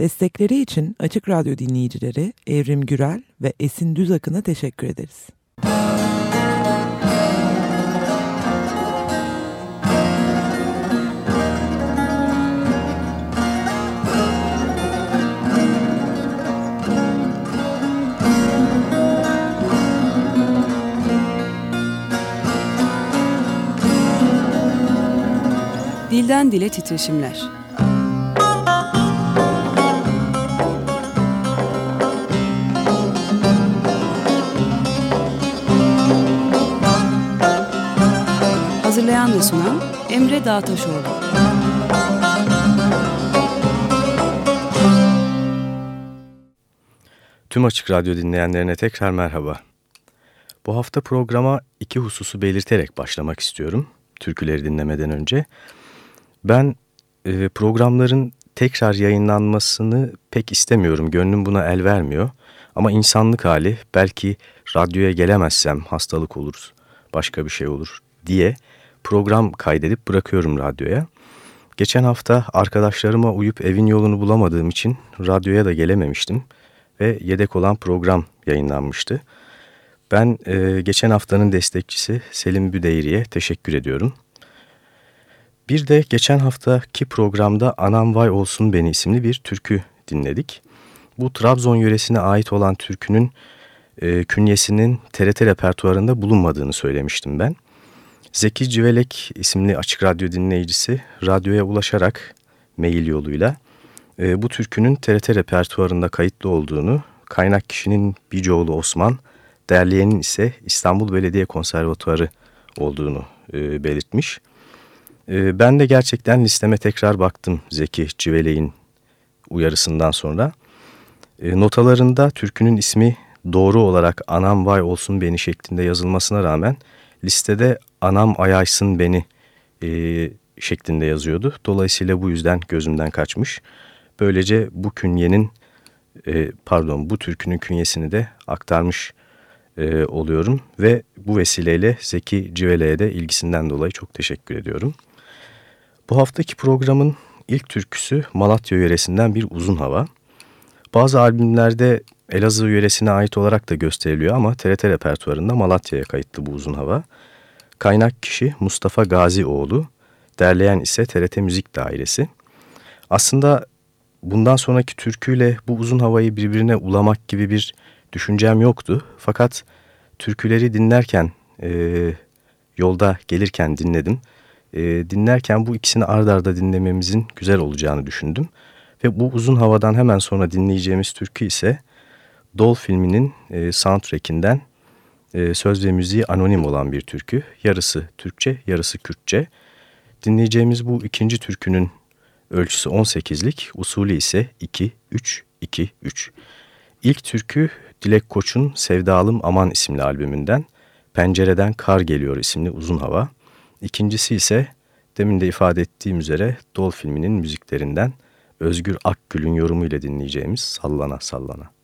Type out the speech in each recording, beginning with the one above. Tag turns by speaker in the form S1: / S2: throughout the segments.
S1: Destekleri için Açık Radyo dinleyicileri Evrim Gürel ve Esin Düzakın'a teşekkür ederiz.
S2: Dilden Dile Titreşimler Hazırlayan ve sunan Emre Dağtaşoğlu.
S3: Tüm Açık Radyo dinleyenlerine tekrar merhaba. Bu hafta programa iki hususu belirterek başlamak istiyorum. Türküleri dinlemeden önce. Ben e, programların tekrar yayınlanmasını pek istemiyorum. Gönlüm buna el vermiyor. Ama insanlık hali belki radyoya gelemezsem hastalık olur, başka bir şey olur diye program kaydedip bırakıyorum radyoya. Geçen hafta arkadaşlarıma uyup evin yolunu bulamadığım için radyoya da gelememiştim ve yedek olan program yayınlanmıştı. Ben e, geçen haftanın destekçisi Selim Büdeyri'ye teşekkür ediyorum. Bir de geçen haftaki programda Anam Vay Olsun Beni isimli bir türkü dinledik. Bu Trabzon yöresine ait olan türkünün e, künyesinin TRT repertuarında bulunmadığını söylemiştim ben. Zeki Civelek isimli açık radyo dinleyicisi radyoya ulaşarak mail yoluyla e, bu türkünün TRT repertuarında kayıtlı olduğunu, kaynak kişinin Bicoğlu Osman, derleyenin ise İstanbul Belediye Konservatuarı olduğunu e, belirtmiş. E, ben de gerçekten listeme tekrar baktım Zeki Civelek'in uyarısından sonra. E, notalarında türkünün ismi doğru olarak Anam Vay Olsun Beni şeklinde yazılmasına rağmen listede Anam Ayaysın Beni e, şeklinde yazıyordu. Dolayısıyla bu yüzden gözümden kaçmış. Böylece bu künyenin e, pardon bu türkünün künyesini de aktarmış e, oluyorum. Ve bu vesileyle Zeki Civele'ye de ilgisinden dolayı çok teşekkür ediyorum. Bu haftaki programın ilk türküsü Malatya yöresinden bir uzun hava. Bazı albümlerde Elazığ yöresine ait olarak da gösteriliyor ama TRT repertuarında Malatya'ya kayıtlı bu uzun hava. Kaynak kişi Mustafa Gazioğlu, derleyen ise TRT Müzik Dairesi. Aslında bundan sonraki türküyle bu uzun havayı birbirine ulamak gibi bir düşüncem yoktu. Fakat türküleri dinlerken, e, yolda gelirken dinledim. E, dinlerken bu ikisini ard arda dinlememizin güzel olacağını düşündüm. Ve bu uzun havadan hemen sonra dinleyeceğimiz türkü ise Dol filminin e, soundtrackinden e, söz ve müziği anonim olan bir türkü. Yarısı Türkçe, yarısı Kürtçe. Dinleyeceğimiz bu ikinci türkünün ölçüsü 18'lik, usulü ise 2-3-2-3. İlk türkü Dilek Koç'un Sevdalım Aman isimli albümünden Pencereden Kar Geliyor isimli uzun hava. İkincisi ise demin de ifade ettiğim üzere Dol filminin müziklerinden Özgür Akgül'ün yorumuyla dinleyeceğimiz Sallana Sallana.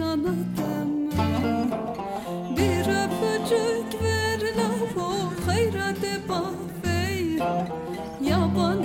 S3: sana demem Bir öpücük ver lav o hayrete bahvey Yaban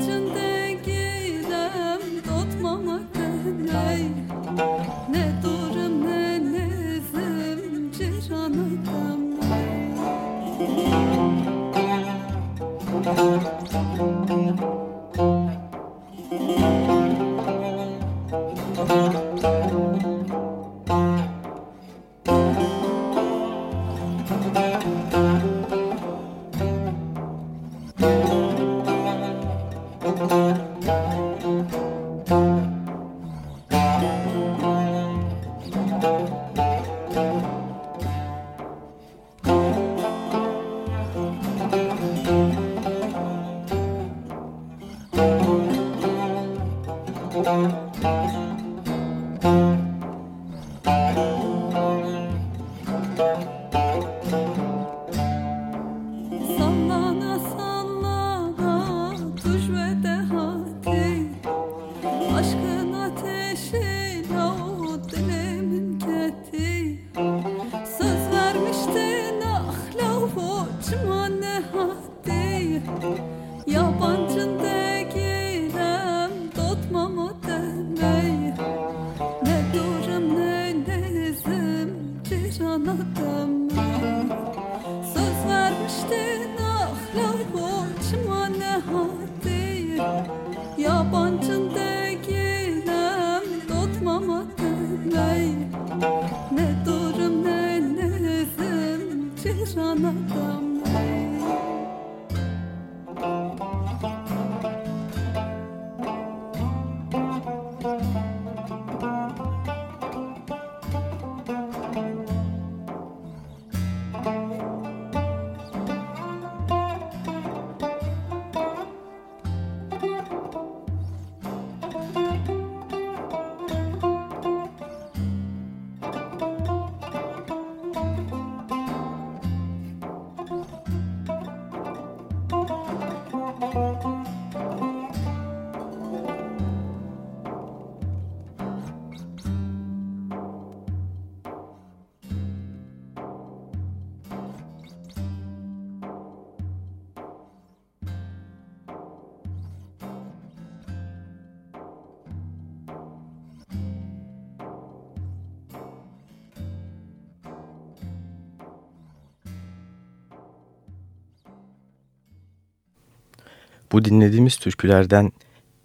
S3: Bu dinlediğimiz türkülerden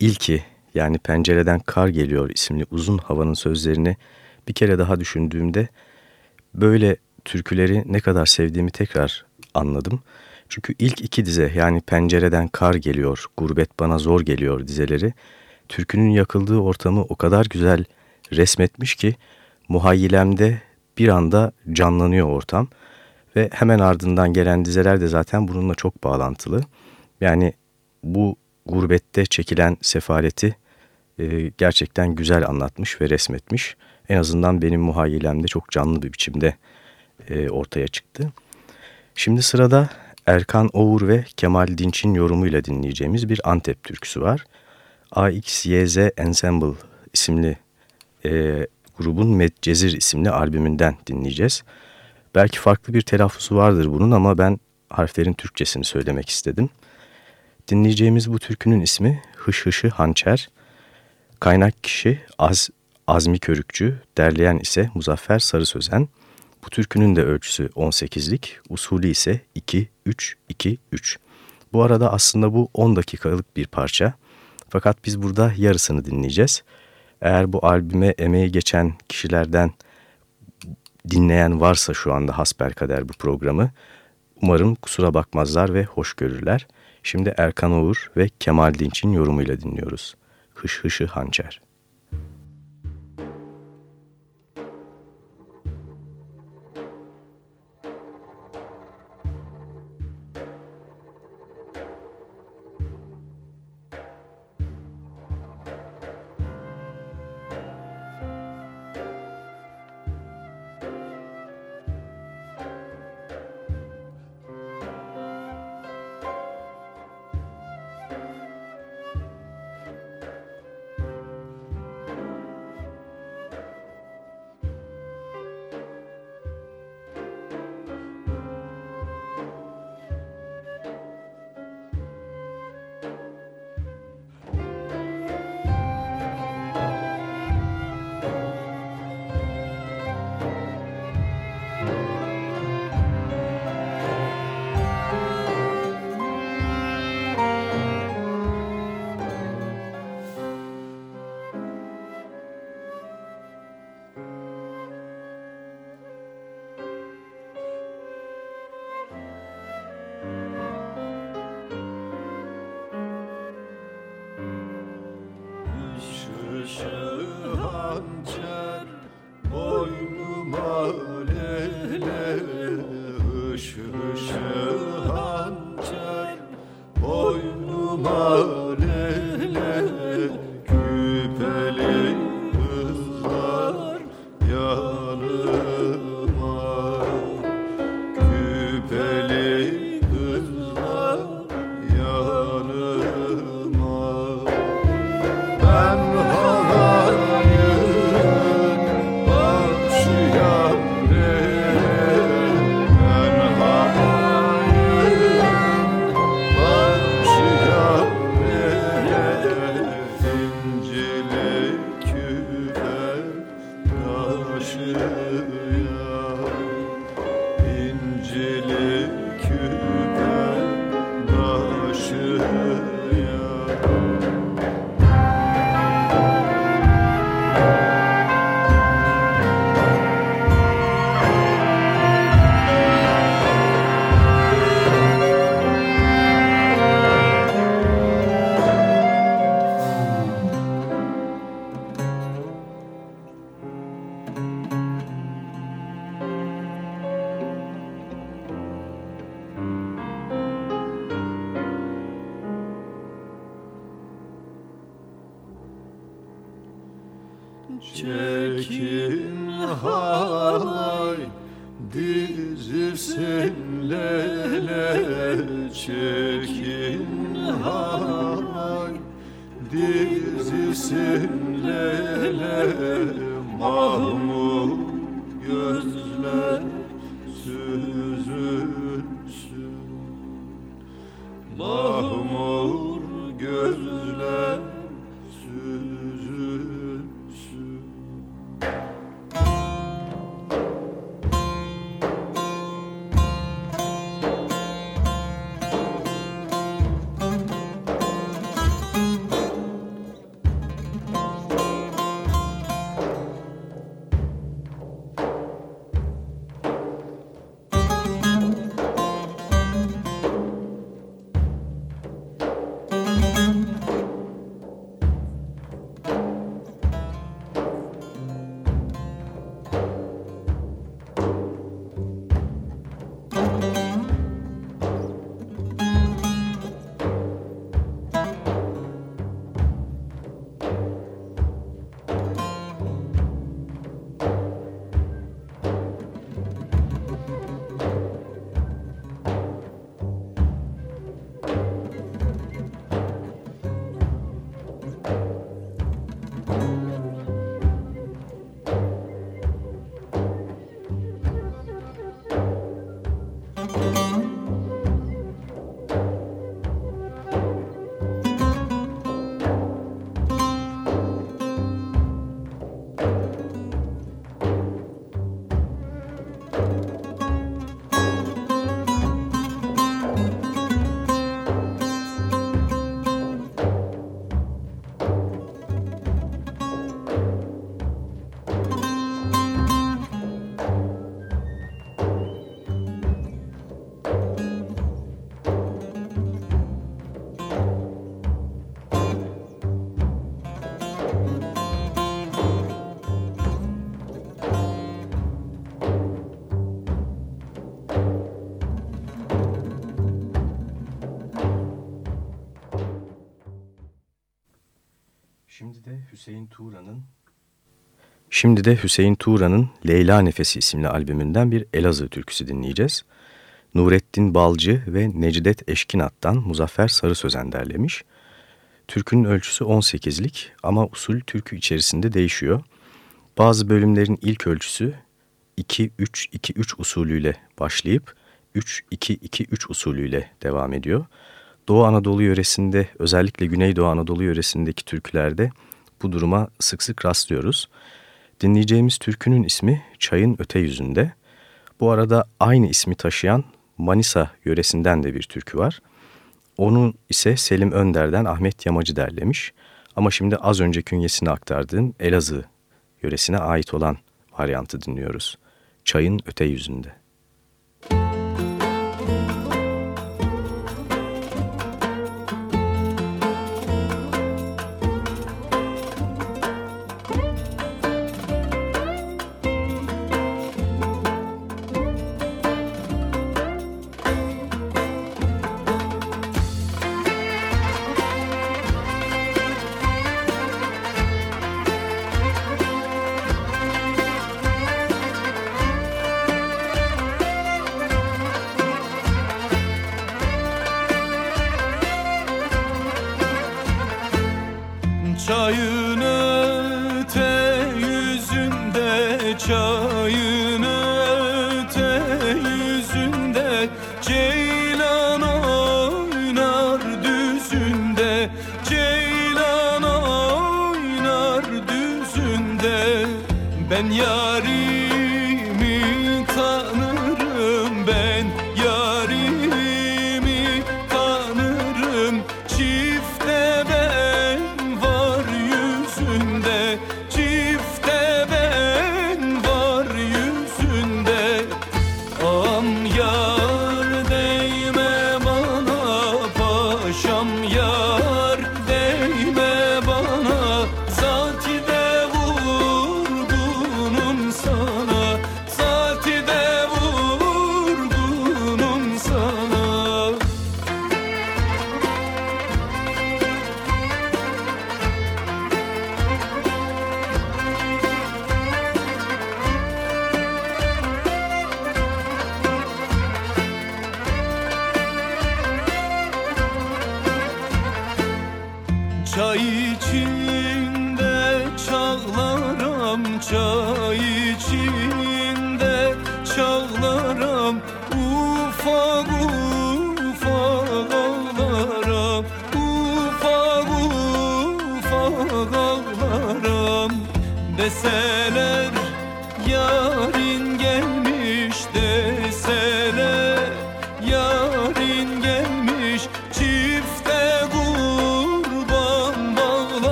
S3: ilki yani Pencereden Kar Geliyor isimli uzun havanın sözlerini bir kere daha düşündüğümde böyle türküleri ne kadar sevdiğimi tekrar anladım. Çünkü ilk iki dize yani Pencereden Kar Geliyor, Gurbet Bana Zor Geliyor dizeleri türkünün yakıldığı ortamı o kadar güzel resmetmiş ki muhayyilemde bir anda canlanıyor ortam ve hemen ardından gelen dizeler de zaten bununla çok bağlantılı. Yani bu gurbette çekilen sefaleti e, gerçekten güzel anlatmış ve resmetmiş. En azından benim muhayyilemde çok canlı bir biçimde e, ortaya çıktı. Şimdi sırada Erkan Oğur ve Kemal Dinç'in yorumuyla dinleyeceğimiz bir Antep türküsü var. AXYZ Ensemble isimli e, grubun Medcezir isimli albümünden dinleyeceğiz. Belki farklı bir telaffuzu vardır bunun ama ben harflerin Türkçesini söylemek istedim. Dinleyeceğimiz bu türkünün ismi Hış Hışı Hançer. Kaynak kişi Az, Azmi Körükçü, derleyen ise Muzaffer Sarı Sözen. Bu türkünün de ölçüsü 18'lik, usulü ise 2-3-2-3. Bu arada aslında bu 10 dakikalık bir parça. Fakat biz burada yarısını dinleyeceğiz. Eğer bu albüme emeği geçen kişilerden dinleyen varsa şu anda hasbelkader bu programı, umarım kusura bakmazlar ve hoş görürler. Şimdi Erkan Oğur ve Kemal Dinç'in yorumuyla dinliyoruz. Hış hışı hançer. Schönheit. Mahmur gözler. Hüseyin Tuğra'nın Şimdi de Hüseyin Tuğra'nın Leyla Nefesi isimli albümünden bir Elazığ türküsü dinleyeceğiz. Nurettin Balcı ve Necidet Eşkinat'tan Muzaffer Sarı Sözen derlemiş. Türkünün ölçüsü 18'lik ama usul türkü içerisinde değişiyor. Bazı bölümlerin ilk ölçüsü 2-3-2-3 usulüyle başlayıp 3-2-2-3 usulüyle devam ediyor. Doğu Anadolu yöresinde özellikle Güneydoğu Anadolu yöresindeki türkülerde bu duruma sık sık rastlıyoruz. Dinleyeceğimiz türkünün ismi Çayın Öte Yüzünde. Bu arada aynı ismi taşıyan Manisa yöresinden de bir türkü var. Onun ise Selim Önder'den Ahmet Yamacı derlemiş. Ama şimdi az önce künyesini aktardığım Elazığ yöresine ait olan varyantı dinliyoruz. Çayın Öte Yüzünde.
S2: de ben yarim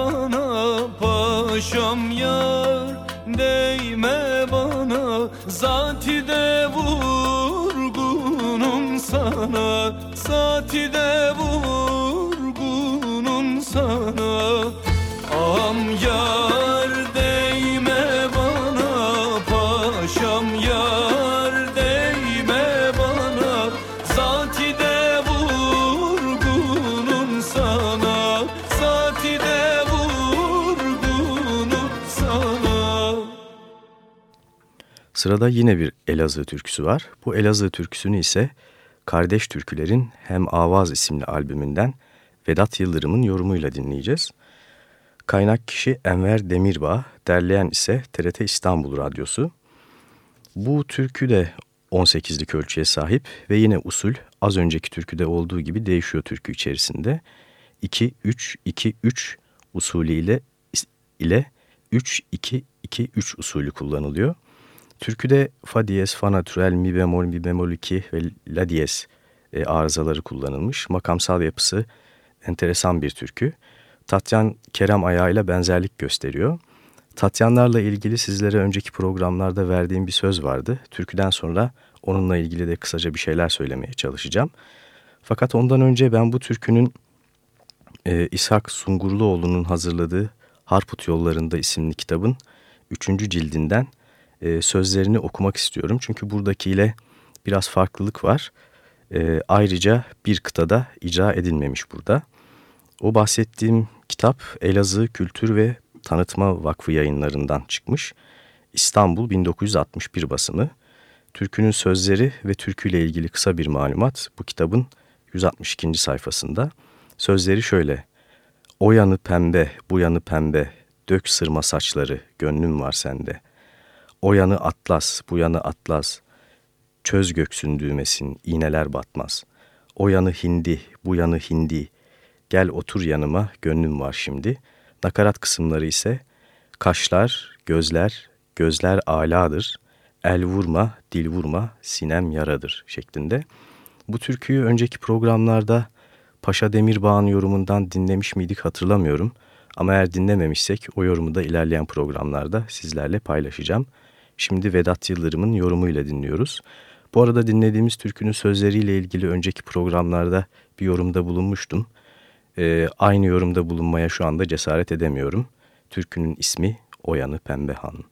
S2: bana paşam yar Değme bana. Zatide vurgunum sana Zatide vurgunum sana.
S3: Sırada yine bir Elazığ türküsü var. Bu Elazığ türküsünü ise Kardeş Türkülerin Hem Avaz isimli albümünden Vedat Yıldırım'ın yorumuyla dinleyeceğiz. Kaynak kişi Enver Demirbağ, derleyen ise TRT İstanbul Radyosu. Bu türkü de 18'lik ölçüye sahip ve yine usul az önceki türküde olduğu gibi değişiyor türkü içerisinde. 2-3-2-3 usulü ile, ile 3-2-2-3 usulü kullanılıyor. Türküde fa diyez, fa natürel, mi bemol, mi bemol 2 ve la diyez e, arızaları kullanılmış. Makamsal yapısı enteresan bir türkü. Tatyan Kerem ayağıyla benzerlik gösteriyor. Tatyanlarla ilgili sizlere önceki programlarda verdiğim bir söz vardı. Türküden sonra onunla ilgili de kısaca bir şeyler söylemeye çalışacağım. Fakat ondan önce ben bu türkünün e, İshak Sungurluoğlu'nun hazırladığı Harput Yollarında isimli kitabın 3. cildinden e, sözlerini okumak istiyorum. Çünkü buradakiyle biraz farklılık var. E, ayrıca bir kıtada icra edilmemiş burada. O bahsettiğim kitap Elazığ Kültür ve Tanıtma Vakfı yayınlarından çıkmış. İstanbul 1961 basımı. Türkünün sözleri ve türküyle ilgili kısa bir malumat bu kitabın 162. sayfasında. Sözleri şöyle. O yanı pembe, bu yanı pembe, dök sırma saçları, gönlüm var sende. O yanı atlas, bu yanı atlas. Çöz göksün düğmesin, iğneler batmaz. O yanı hindi, bu yanı hindi. Gel otur yanıma, gönlüm var şimdi. Nakarat kısımları ise kaşlar, gözler, gözler aladır. El vurma, dil vurma, sinem yaradır şeklinde. Bu türküyü önceki programlarda Paşa Demirbağ'ın yorumundan dinlemiş miydik hatırlamıyorum. Ama eğer dinlememişsek o yorumu da ilerleyen programlarda sizlerle paylaşacağım. Şimdi Vedat Yıldırım'ın yorumuyla dinliyoruz. Bu arada dinlediğimiz türkünün sözleriyle ilgili önceki programlarda bir yorumda bulunmuştum. Ee, aynı yorumda bulunmaya şu anda cesaret edemiyorum. Türkünün ismi Oyanı Pembe Han.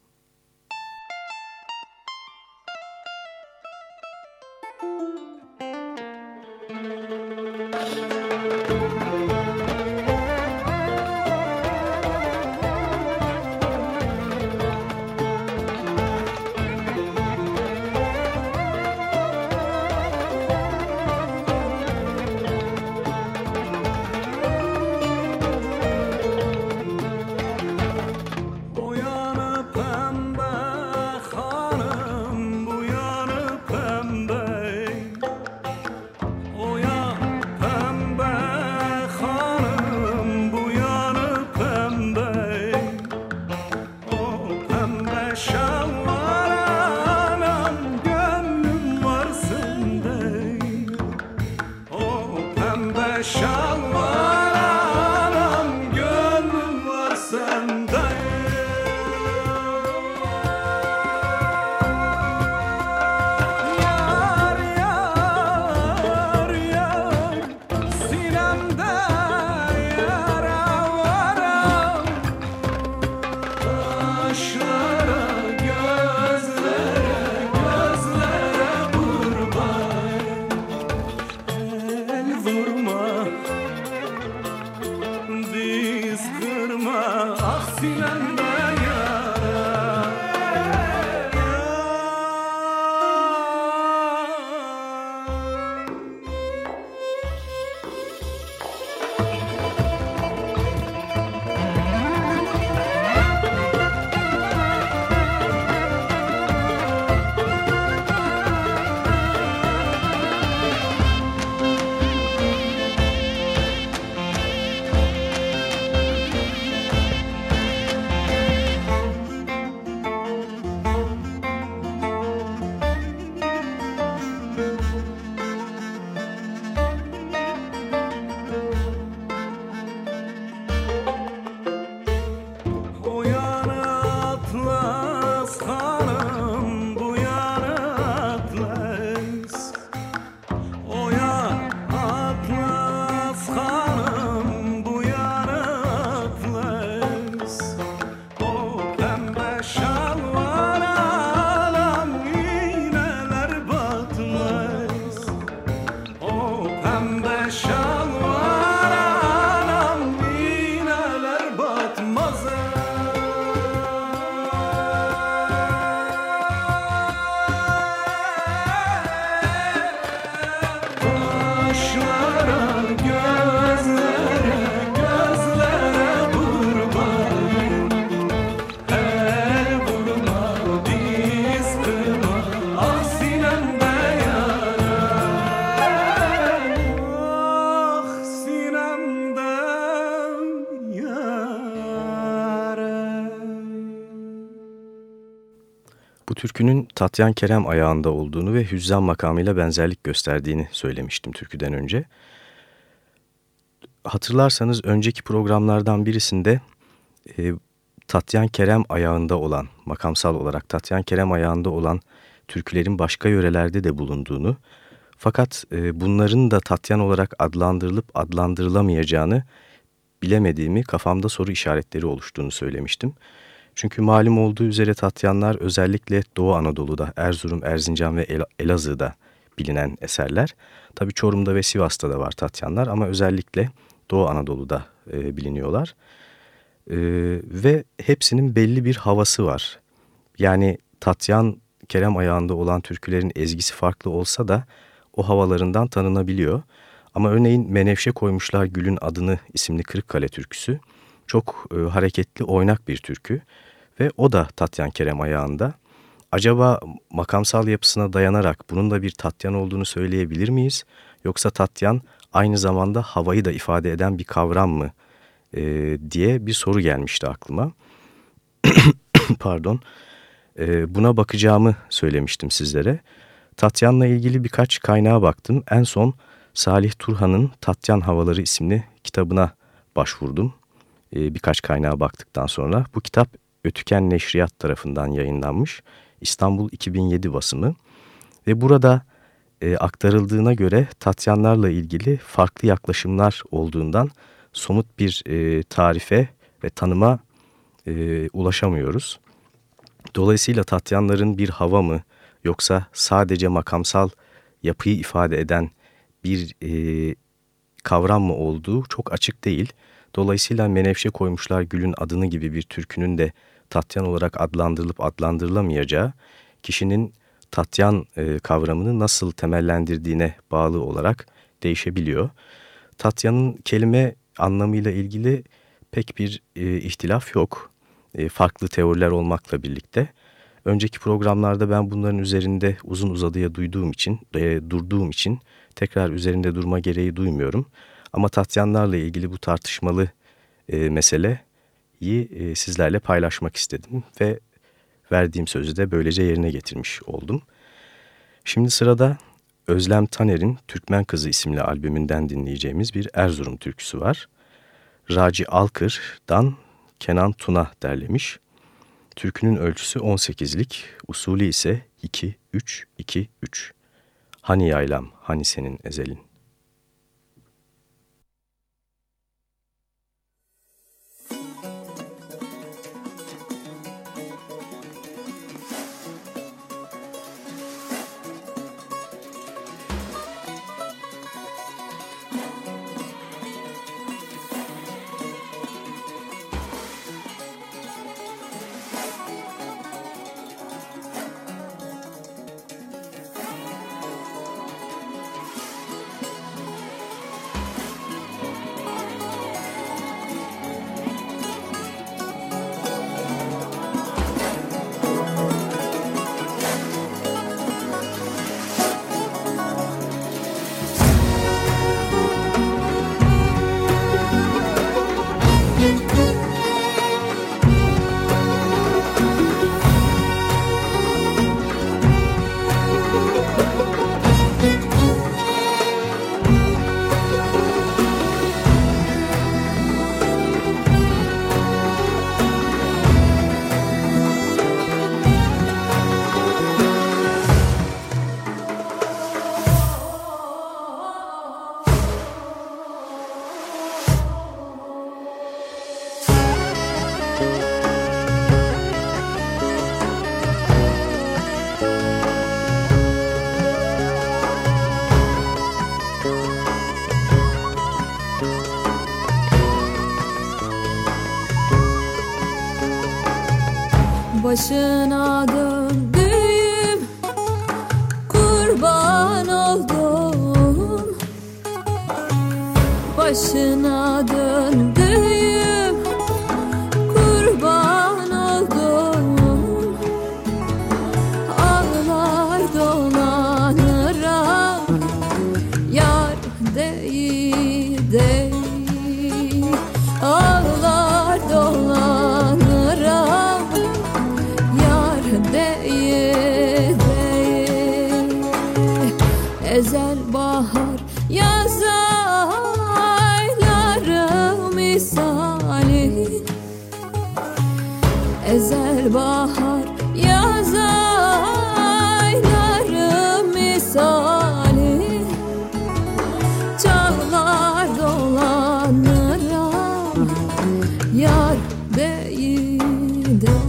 S3: Türkünün Tatyan Kerem ayağında olduğunu ve hüzzam makamıyla benzerlik gösterdiğini söylemiştim türküden önce. Hatırlarsanız önceki programlardan birisinde e, Tatyan Kerem ayağında olan, makamsal olarak Tatyan Kerem ayağında olan türkülerin başka yörelerde de bulunduğunu, fakat e, bunların da Tatyan olarak adlandırılıp adlandırılamayacağını bilemediğimi, kafamda soru işaretleri oluştuğunu söylemiştim. Çünkü malum olduğu üzere Tatyanlar özellikle Doğu Anadolu'da, Erzurum, Erzincan ve El Elazığ'da bilinen eserler. Tabi Çorum'da ve Sivas'ta da var Tatyanlar ama özellikle Doğu Anadolu'da e, biliniyorlar. E, ve hepsinin belli bir havası var. Yani Tatyan Kerem ayağında olan türkülerin ezgisi farklı olsa da o havalarından tanınabiliyor. Ama örneğin Menevşe koymuşlar Gül'ün adını isimli Kırıkkale türküsü çok e, hareketli oynak bir türkü ve o da Tatyan Kerem ayağında. Acaba makamsal yapısına dayanarak bunun da bir Tatyan olduğunu söyleyebilir miyiz? Yoksa Tatyan aynı zamanda havayı da ifade eden bir kavram mı e, diye bir soru gelmişti aklıma. Pardon. E, buna bakacağımı söylemiştim sizlere. Tatyan'la ilgili birkaç kaynağa baktım. En son Salih Turhan'ın Tatyan Havaları isimli kitabına başvurdum. E, birkaç kaynağa baktıktan sonra. Bu kitap Ötüken Neşriyat tarafından yayınlanmış İstanbul 2007 basımı ve burada e, aktarıldığına göre Tatyanlarla ilgili farklı yaklaşımlar olduğundan somut bir e, tarife ve tanıma e, ulaşamıyoruz. Dolayısıyla Tatyanların bir hava mı yoksa sadece makamsal yapıyı ifade eden bir e, kavram mı olduğu çok açık değil. Dolayısıyla menevşe koymuşlar gülün adını gibi bir türkünün de Tatyan olarak adlandırılıp adlandırılamayacağı kişinin Tatyan e, kavramını nasıl temellendirdiğine bağlı olarak değişebiliyor. Tatyan'ın kelime anlamıyla ilgili pek bir e, ihtilaf yok. E, farklı teoriler olmakla birlikte. Önceki programlarda ben bunların üzerinde uzun uzadıya duyduğum için, e, durduğum için tekrar üzerinde durma gereği duymuyorum. Ama Tatyanlarla ilgili bu tartışmalı e, mesele e, sizlerle paylaşmak istedim ve verdiğim sözü de böylece yerine getirmiş oldum. Şimdi sırada Özlem Taner'in Türkmen Kızı isimli albümünden dinleyeceğimiz bir Erzurum türküsü var. Raci Alkır'dan Kenan Tuna derlemiş. Türkünün ölçüsü 18'lik, usulü ise 2-3-2-3. Hani yaylam, hani senin ezelin.
S4: Değil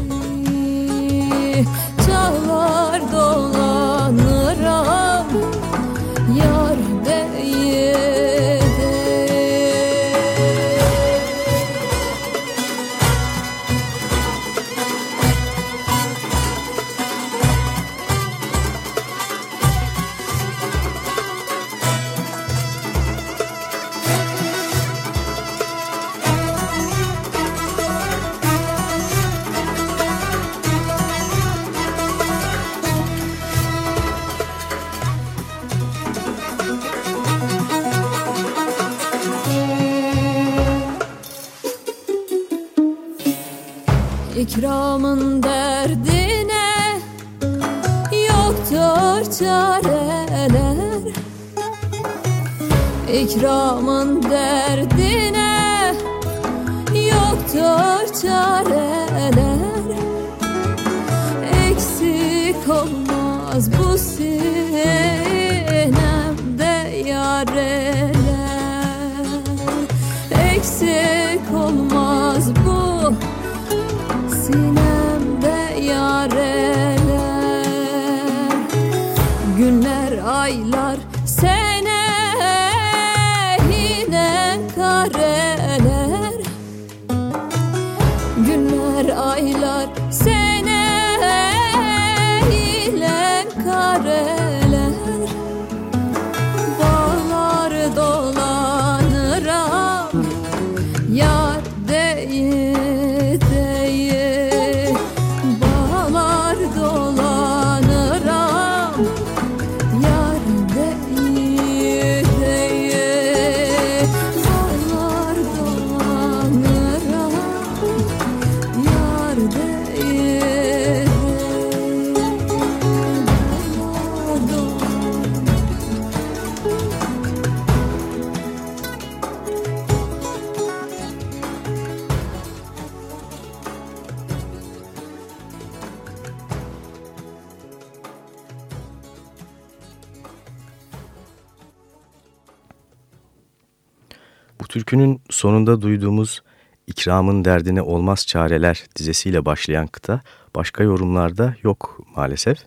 S4: Bu
S3: türkünün sonunda duyduğumuz ikramın derdine olmaz çareler dizesiyle başlayan kıta başka yorumlarda yok maalesef.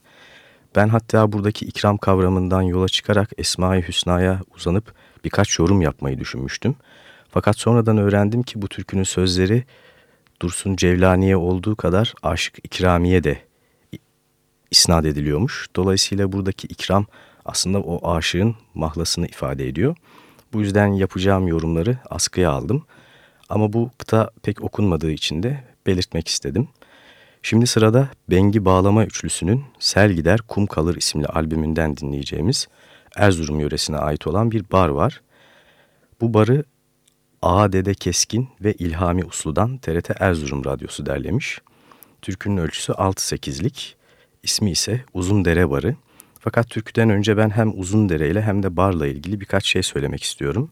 S3: Ben hatta buradaki ikram kavramından yola çıkarak Esma-i Hüsna'ya uzanıp birkaç yorum yapmayı düşünmüştüm. Fakat sonradan öğrendim ki bu türkünün sözleri Dursun Cevlani'ye olduğu kadar Aşık İkramiye de isnat ediliyormuş. Dolayısıyla buradaki ikram aslında o aşığın mahlasını ifade ediyor. Bu yüzden yapacağım yorumları askıya aldım. Ama bu kıta pek okunmadığı için de belirtmek istedim. Şimdi sırada Bengi Bağlama Üçlüsü'nün Sel Gider Kum Kalır isimli albümünden dinleyeceğimiz Erzurum yöresine ait olan bir bar var. Bu barı Ağa Dede Keskin ve İlhami Uslu'dan TRT Erzurum Radyosu derlemiş. Türkünün ölçüsü 6-8'lik, ismi ise Uzun Dere Barı. Fakat türküden önce ben hem Uzun Dere ile hem de barla ilgili birkaç şey söylemek istiyorum.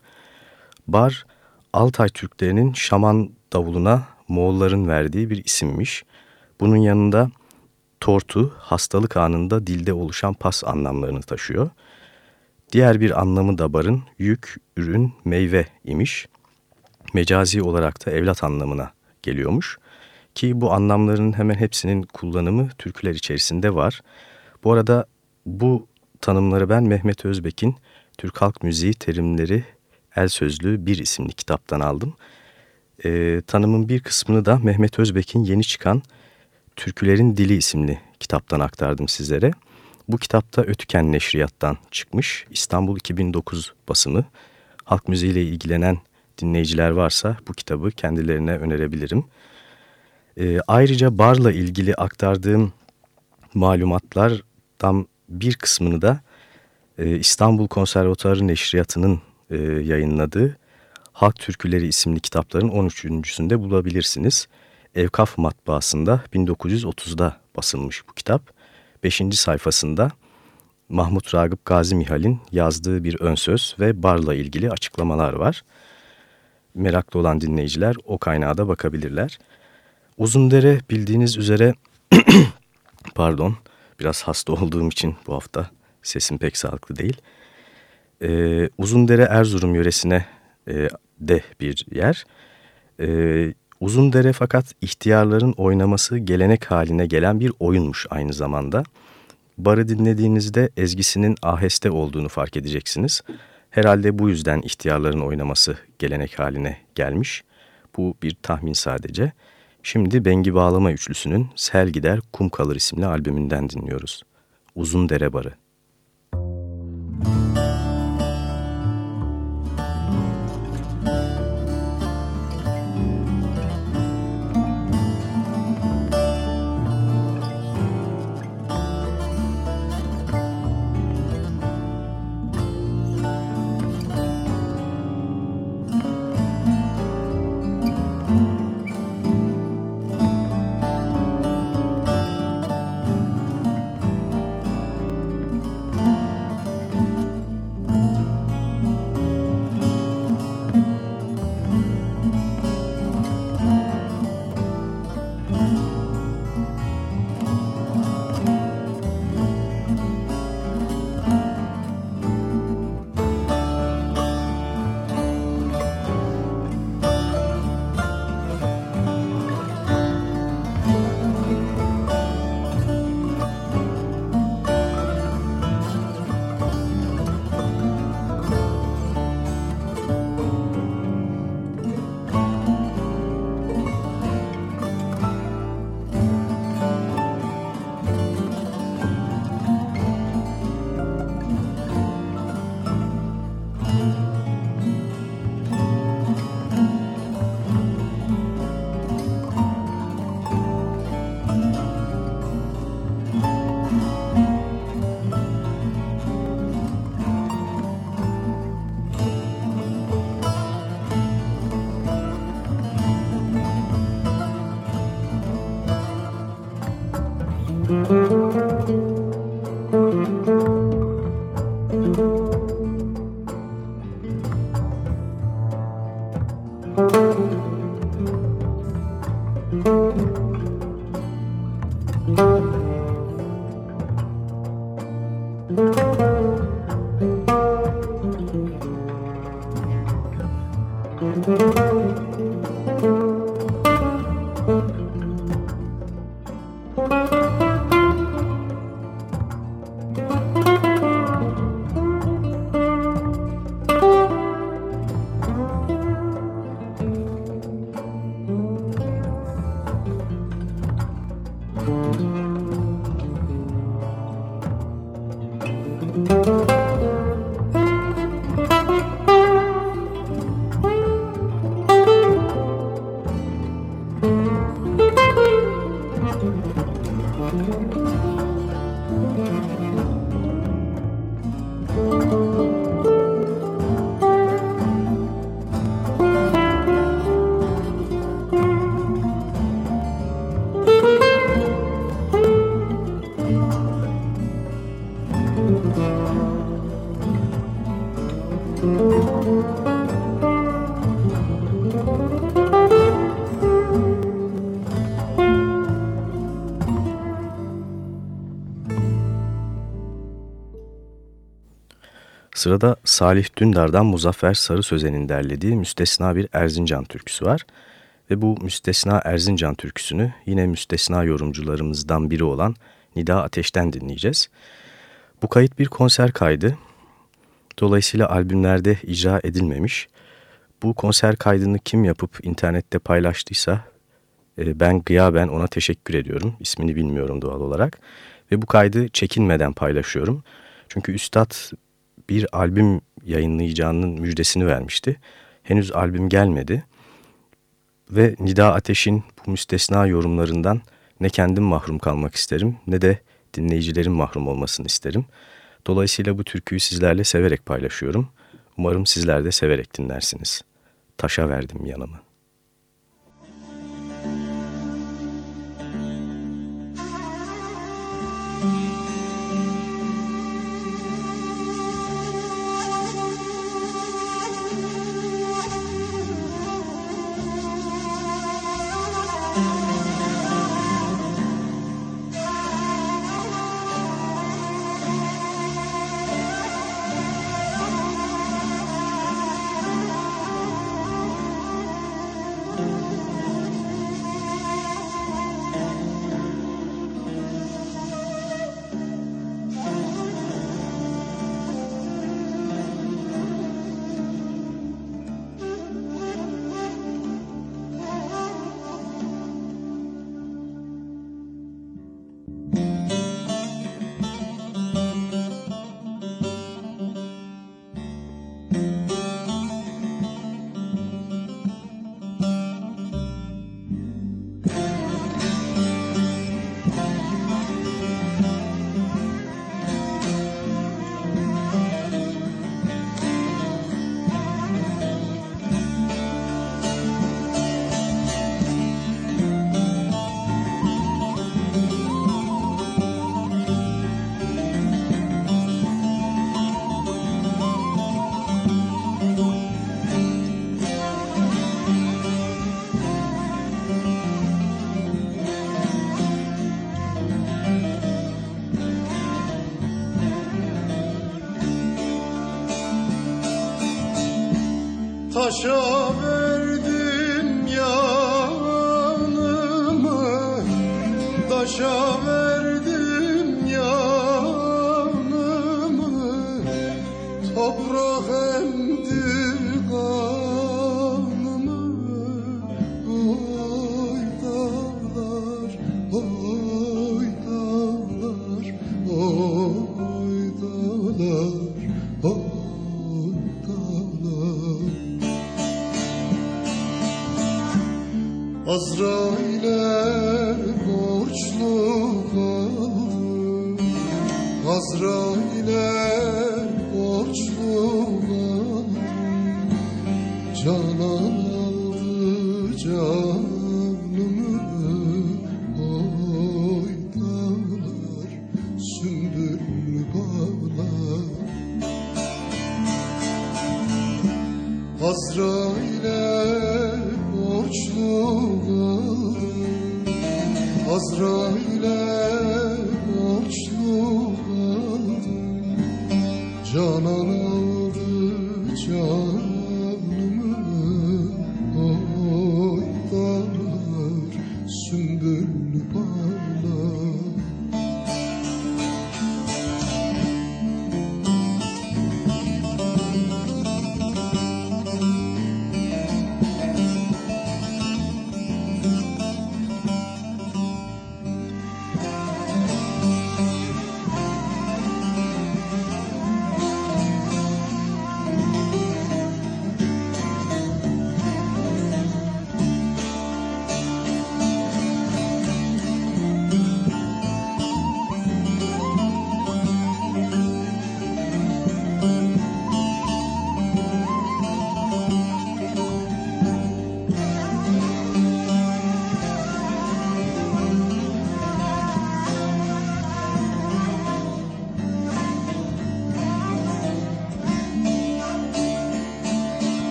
S3: Bar, Altay Türklerinin şaman davuluna Moğolların verdiği bir isimmiş. Bunun yanında tortu, hastalık anında dilde oluşan pas anlamlarını taşıyor. Diğer bir anlamı da barın yük, ürün, meyve imiş. Mecazi olarak da evlat anlamına geliyormuş. Ki bu anlamların hemen hepsinin kullanımı türküler içerisinde var. Bu arada bu tanımları ben Mehmet Özbek'in Türk Halk Müziği Terimleri El Sözlüğü 1 isimli kitaptan aldım. Ee, tanımın bir kısmını da Mehmet Özbek'in yeni çıkan Türkülerin Dili isimli kitaptan aktardım sizlere. Bu kitapta Ötüken Neşriyat'tan çıkmış İstanbul 2009 basımı. Halk müziğiyle ilgilenen dinleyiciler varsa bu kitabı kendilerine önerebilirim. E, ayrıca barla ilgili aktardığım malumatlardan bir kısmını da e, İstanbul Konservatuarı Neşriyatı'nın e, yayınladığı Halk Türküleri isimli kitapların 13.sünde bulabilirsiniz. Evkaf matbaasında 1930'da basılmış bu kitap. 5. sayfasında Mahmut Ragıp Gazi Mihal'in yazdığı bir ön söz ve barla ilgili açıklamalar var. Meraklı olan dinleyiciler o kaynağa da bakabilirler. Uzundere bildiğiniz üzere pardon biraz hasta olduğum için bu hafta sesim pek sağlıklı değil. Ee, Uzundere Erzurum yöresine e, de bir yer. Ee, Uzundere fakat ihtiyarların oynaması gelenek haline gelen bir oyunmuş aynı zamanda. Barı dinlediğinizde ezgisinin aheste olduğunu fark edeceksiniz. Herhalde bu yüzden ihtiyarların oynaması gelenek haline gelmiş. Bu bir tahmin sadece. Şimdi Bengi Bağlama Üçlüsü'nün Sel Gider Kum Kalır isimli albümünden dinliyoruz. Uzun Dere Barı. Sırada Salih Dündar'dan Muzaffer Sarı Sözen'in derlediği müstesna bir Erzincan türküsü var. Ve bu müstesna Erzincan türküsünü yine müstesna yorumcularımızdan biri olan Nida Ateş'ten dinleyeceğiz. Bu kayıt bir konser kaydı. Dolayısıyla albümlerde icra edilmemiş. Bu konser kaydını kim yapıp internette paylaştıysa
S5: E, ben gıyaben ona teşekkür ediyorum. İsmini bilmiyorum doğal olarak. Ve bu kaydı çekinmeden paylaşıyorum. Çünkü Üstad bir albüm yayınlayacağının müjdesini vermişti. Henüz albüm gelmedi. Ve Nida Ateş'in bu müstesna yorumlarından ne kendim mahrum kalmak isterim ne de dinleyicilerin mahrum olmasını isterim. Dolayısıyla bu türküyü sizlerle severek paylaşıyorum. Umarım sizler de severek dinlersiniz. Taşa verdim yanımı.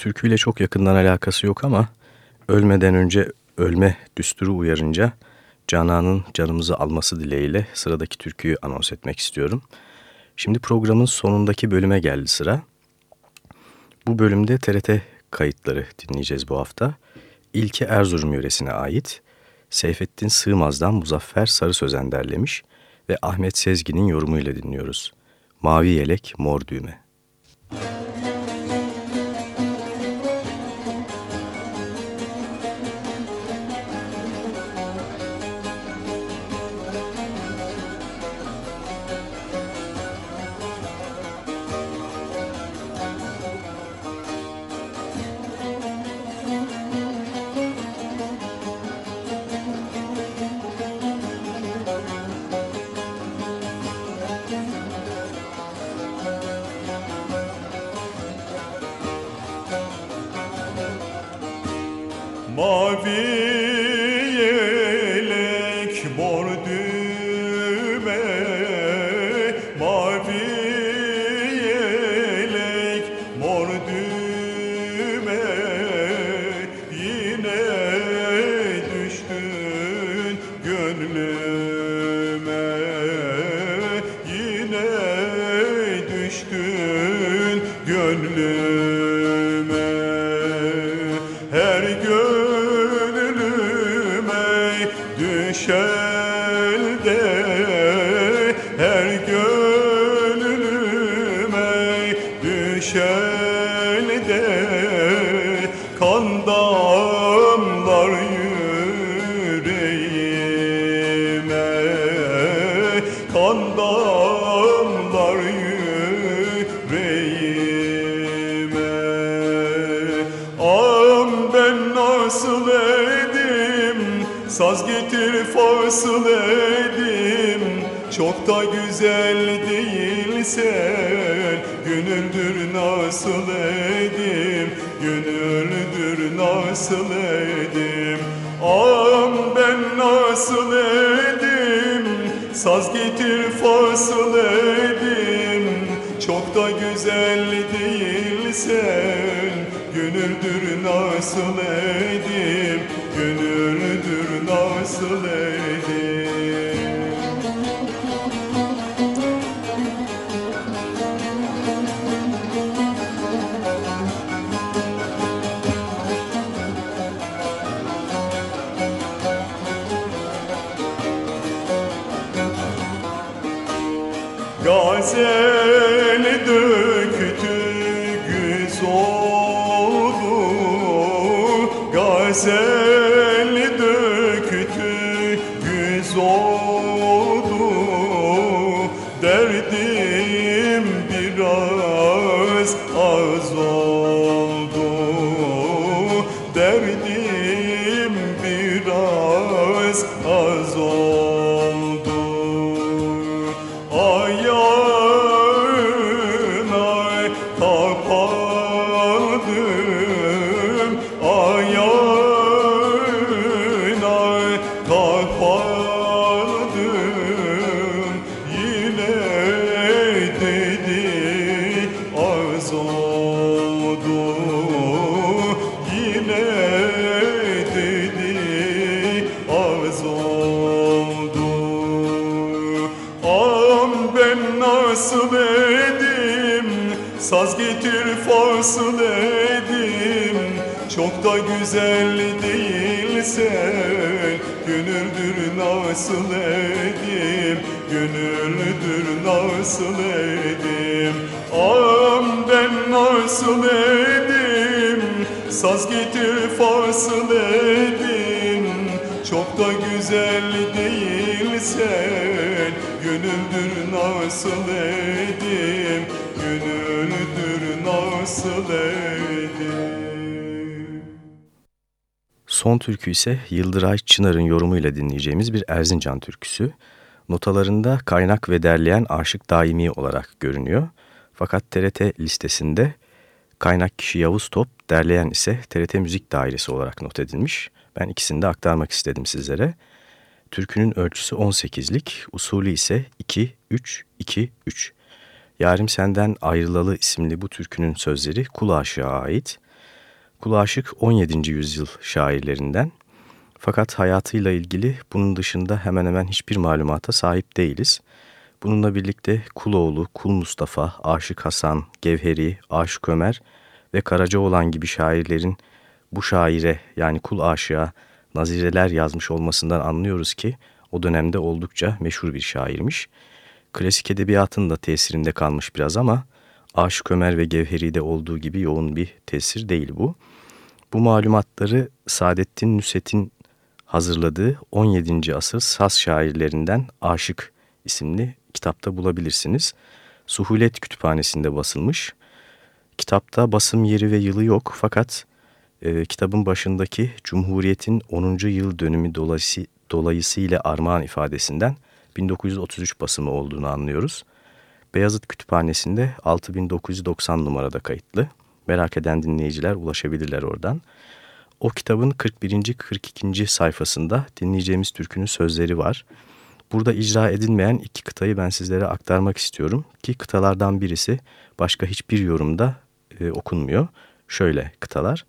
S3: Türküyle çok yakından alakası yok ama ölmeden önce ölme düsturu uyarınca Canan'ın canımızı alması dileğiyle sıradaki türküyü anons etmek istiyorum. Şimdi programın sonundaki bölüme geldi sıra. Bu bölümde TRT kayıtları dinleyeceğiz bu hafta. İlki Erzurum yöresine ait. Seyfettin Sığmaz'dan Muzaffer Sarı Sözen derlemiş ve Ahmet Sezgin'in yorumuyla dinliyoruz. Mavi Yelek Mor Düğme.
S6: Mavi Çok da güzel değilsen Gönüldür nasıl edim Gönüldür nasıl edim Am ben nasıl edim Saz getir fasıl edim Çok da güzel değilsen Gönüldür nasıl edim Gönüldür nasıl edim Sir. Değilsen Gönüldür nasıl edim Gönüldür nasıl edim Am ben nasıl edim Saz getir fasıl edim Çok da güzel değilsen Gönüldür nasıl edim Gönüldür nasıl edim
S3: Son türkü ise Yıldıray Çınar'ın yorumuyla dinleyeceğimiz bir Erzincan türküsü. Notalarında kaynak ve derleyen Aşık Daimi olarak görünüyor. Fakat TRT listesinde kaynak kişi Yavuz Top, derleyen ise TRT Müzik Dairesi olarak not edilmiş. Ben ikisini de aktarmak istedim sizlere. Türkünün ölçüsü 18'lik, usulü ise 2-3-2-3. Yarim Senden Ayrılalı isimli bu türkünün sözleri Kul Aşık'a ait. Kul Aşık 17. yüzyıl şairlerinden. Fakat hayatıyla ilgili bunun dışında hemen hemen hiçbir malumata sahip değiliz. Bununla birlikte Kuloğlu, Kul Mustafa, Aşık Hasan, Gevheri, Aşık Ömer ve Karacaoğlan gibi şairlerin bu şaire yani kul aşığa nazireler yazmış olmasından anlıyoruz ki o dönemde oldukça meşhur bir şairmiş. Klasik edebiyatın da tesirinde kalmış biraz ama Aşık Ömer ve Gevheri'de olduğu gibi yoğun bir tesir değil bu. Bu malumatları Saadettin Nusret'in hazırladığı 17. asır Saz şairlerinden Aşık isimli kitapta bulabilirsiniz. Suhulet Kütüphanesi'nde basılmış. Kitapta basım yeri ve yılı yok fakat e, kitabın başındaki Cumhuriyet'in 10. yıl dönümü dolayısı, dolayısıyla armağan ifadesinden 1933 basımı olduğunu anlıyoruz. Beyazıt Kütüphanesi'nde 6990 numarada kayıtlı. Merak eden dinleyiciler ulaşabilirler oradan. O kitabın 41. 42. sayfasında dinleyeceğimiz türkünün sözleri var. Burada icra edilmeyen iki kıtayı ben sizlere aktarmak istiyorum ki kıtalardan birisi başka hiçbir yorumda e, okunmuyor. Şöyle kıtalar.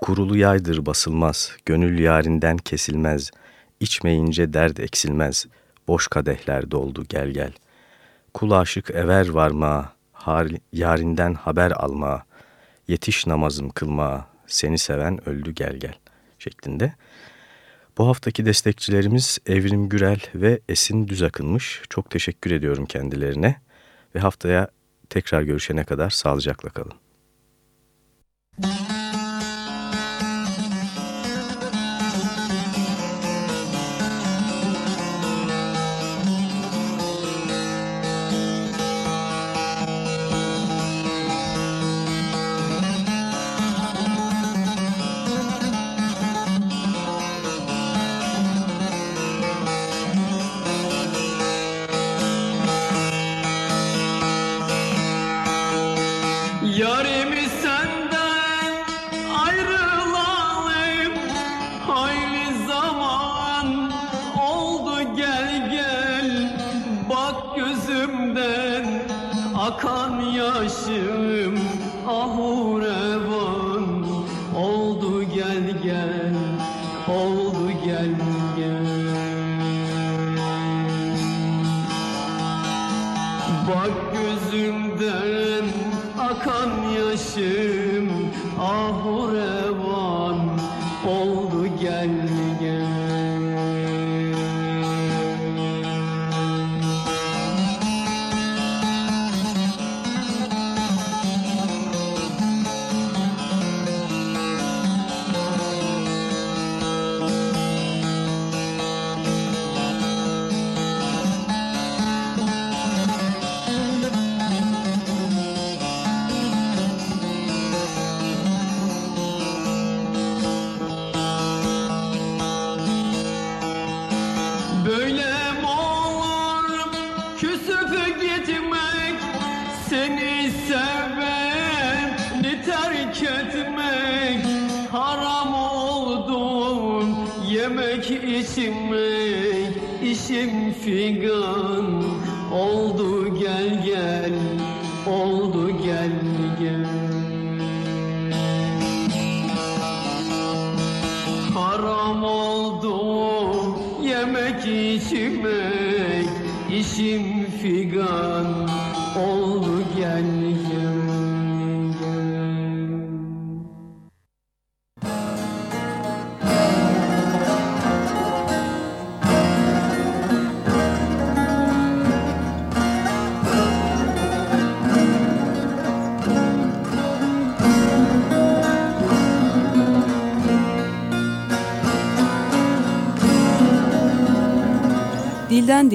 S3: Kurulu yaydır basılmaz, gönül yarinden kesilmez, içmeyince dert eksilmez, boş kadehler doldu gel gel. Kul aşık ever varma, yarinden haber alma, yetiş namazım kılma, seni seven öldü gel gel şeklinde. Bu haftaki destekçilerimiz Evrim Gürel ve Esin Düzakınmış. Çok teşekkür ediyorum kendilerine ve haftaya tekrar görüşene kadar sağlıcakla kalın.
S7: 军
S2: 哥。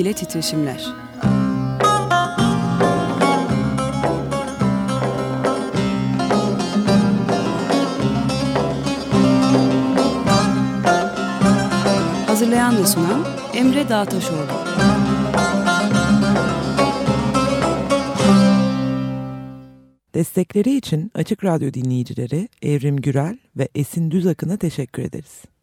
S2: ile titreşimler. Hazırlayan ve sunan Emre Dağtaşoğlu.
S1: Destekleri için Açık Radyo dinleyicileri Evrim Gürel ve Esin Düzakın'a teşekkür ederiz.